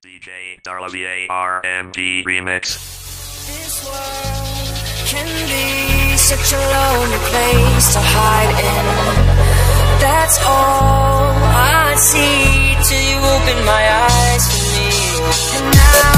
DJ Darla V-A-R-M-D remix. This world can be such a lonely place to hide in. That's all I see till you open my eyes for me. And now